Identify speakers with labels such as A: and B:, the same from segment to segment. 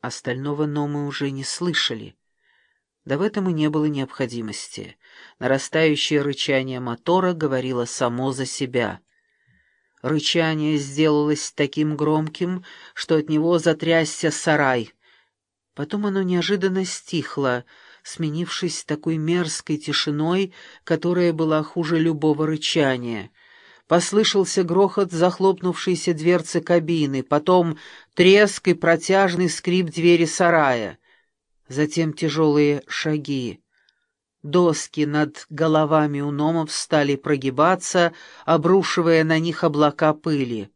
A: Остального Номы уже не слышали. Да в этом и не было необходимости. Нарастающее рычание мотора говорило само за себя. Рычание сделалось таким громким, что от него затрясся сарай. Потом оно неожиданно стихло, сменившись такой мерзкой тишиной, которая была хуже любого рычания. Послышался грохот захлопнувшейся дверцы кабины, потом треск и протяжный скрип двери сарая. Затем тяжелые шаги. Доски над головами у номов стали прогибаться, обрушивая на них облака пыли.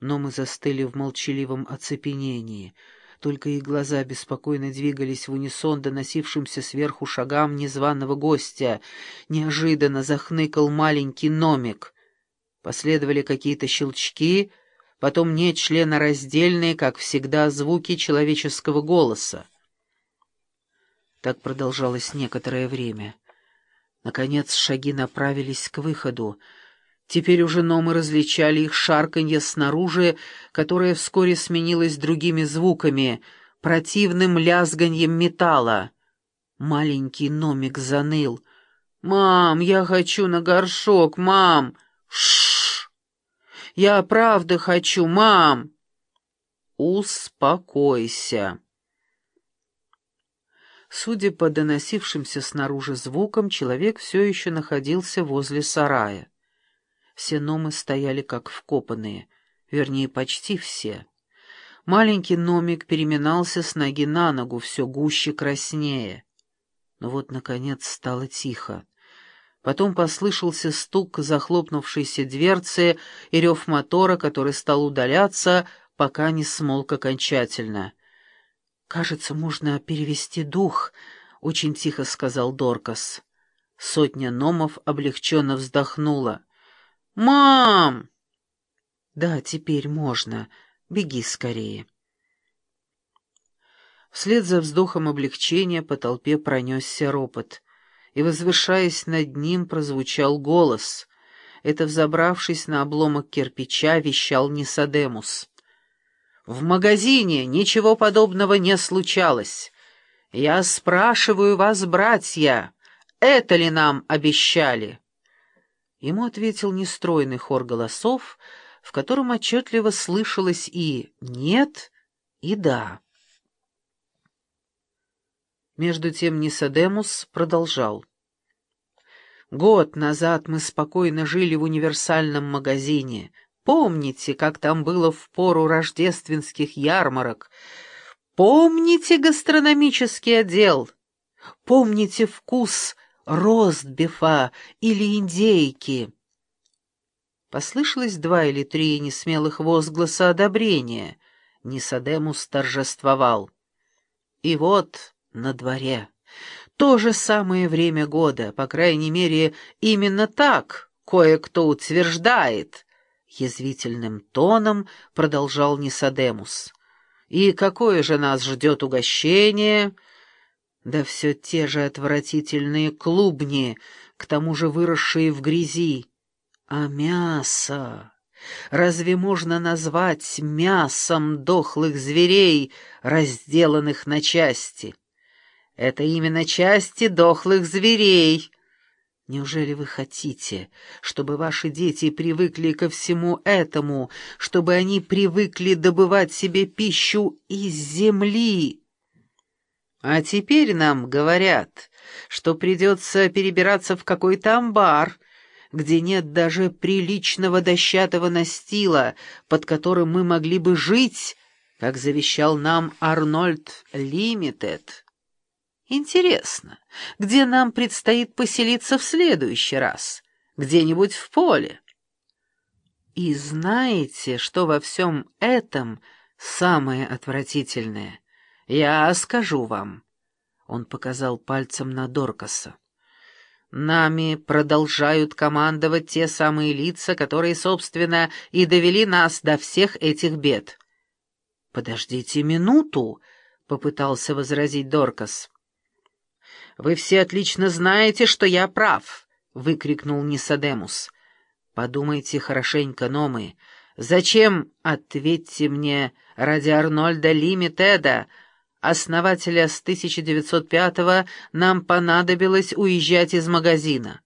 A: Но мы застыли в молчаливом оцепенении. Только их глаза беспокойно двигались в унисон доносившимся сверху шагам незваного гостя. Неожиданно захныкал маленький номик. Последовали какие-то щелчки, потом нечленораздельные, как всегда, звуки человеческого голоса. Так продолжалось некоторое время. Наконец шаги направились к выходу. Теперь уже номы различали их шарканье снаружи, которое вскоре сменилось другими звуками, противным лязганьем металла. Маленький номик заныл. «Мам, я хочу на горшок, мам!» «Шш! Я правда хочу, мам!» «Успокойся!» Судя по доносившимся снаружи звукам, человек все еще находился возле сарая. Все номы стояли как вкопанные, вернее, почти все. Маленький номик переминался с ноги на ногу, все гуще краснее. Но вот, наконец, стало тихо. Потом послышался стук захлопнувшейся дверцы и рев мотора, который стал удаляться, пока не смолк окончательно — «Кажется, можно перевести дух», — очень тихо сказал Доркас. Сотня номов облегченно вздохнула. «Мам!» «Да, теперь можно. Беги скорее». Вслед за вздохом облегчения по толпе пронесся ропот, и, возвышаясь над ним, прозвучал голос. Это, взобравшись на обломок кирпича, вещал Нисадемус. В магазине ничего подобного не случалось. Я спрашиваю вас, братья, это ли нам обещали?» Ему ответил нестройный хор голосов, в котором отчетливо слышалось и «нет», и «да». Между тем Нисадемус продолжал. «Год назад мы спокойно жили в универсальном магазине, Помните, как там было в пору рождественских ярмарок? Помните гастрономический отдел? Помните вкус ростбифа или индейки? Послышалось два или три несмелых возгласа одобрения. Нисадемус торжествовал. И вот на дворе. То же самое время года, по крайней мере, именно так кое-кто утверждает — Язвительным тоном продолжал Нисадемус. «И какое же нас ждет угощение?» «Да все те же отвратительные клубни, к тому же выросшие в грязи. А мясо? Разве можно назвать мясом дохлых зверей, разделанных на части?» «Это именно части дохлых зверей», Неужели вы хотите, чтобы ваши дети привыкли ко всему этому, чтобы они привыкли добывать себе пищу из земли? А теперь нам говорят, что придется перебираться в какой-то амбар, где нет даже приличного дощатого настила, под которым мы могли бы жить, как завещал нам Арнольд Лимитед. Интересно, где нам предстоит поселиться в следующий раз? Где-нибудь в поле? И знаете, что во всем этом самое отвратительное? Я скажу вам. Он показал пальцем на Доркаса. Нами продолжают командовать те самые лица, которые, собственно, и довели нас до всех этих бед. «Подождите минуту», — попытался возразить Доркас. «Вы все отлично знаете, что я прав!» — выкрикнул Нисадемус. «Подумайте хорошенько, Номы. Зачем, ответьте мне, ради Арнольда Лимитеда, основателя с 1905-го, нам понадобилось уезжать из магазина?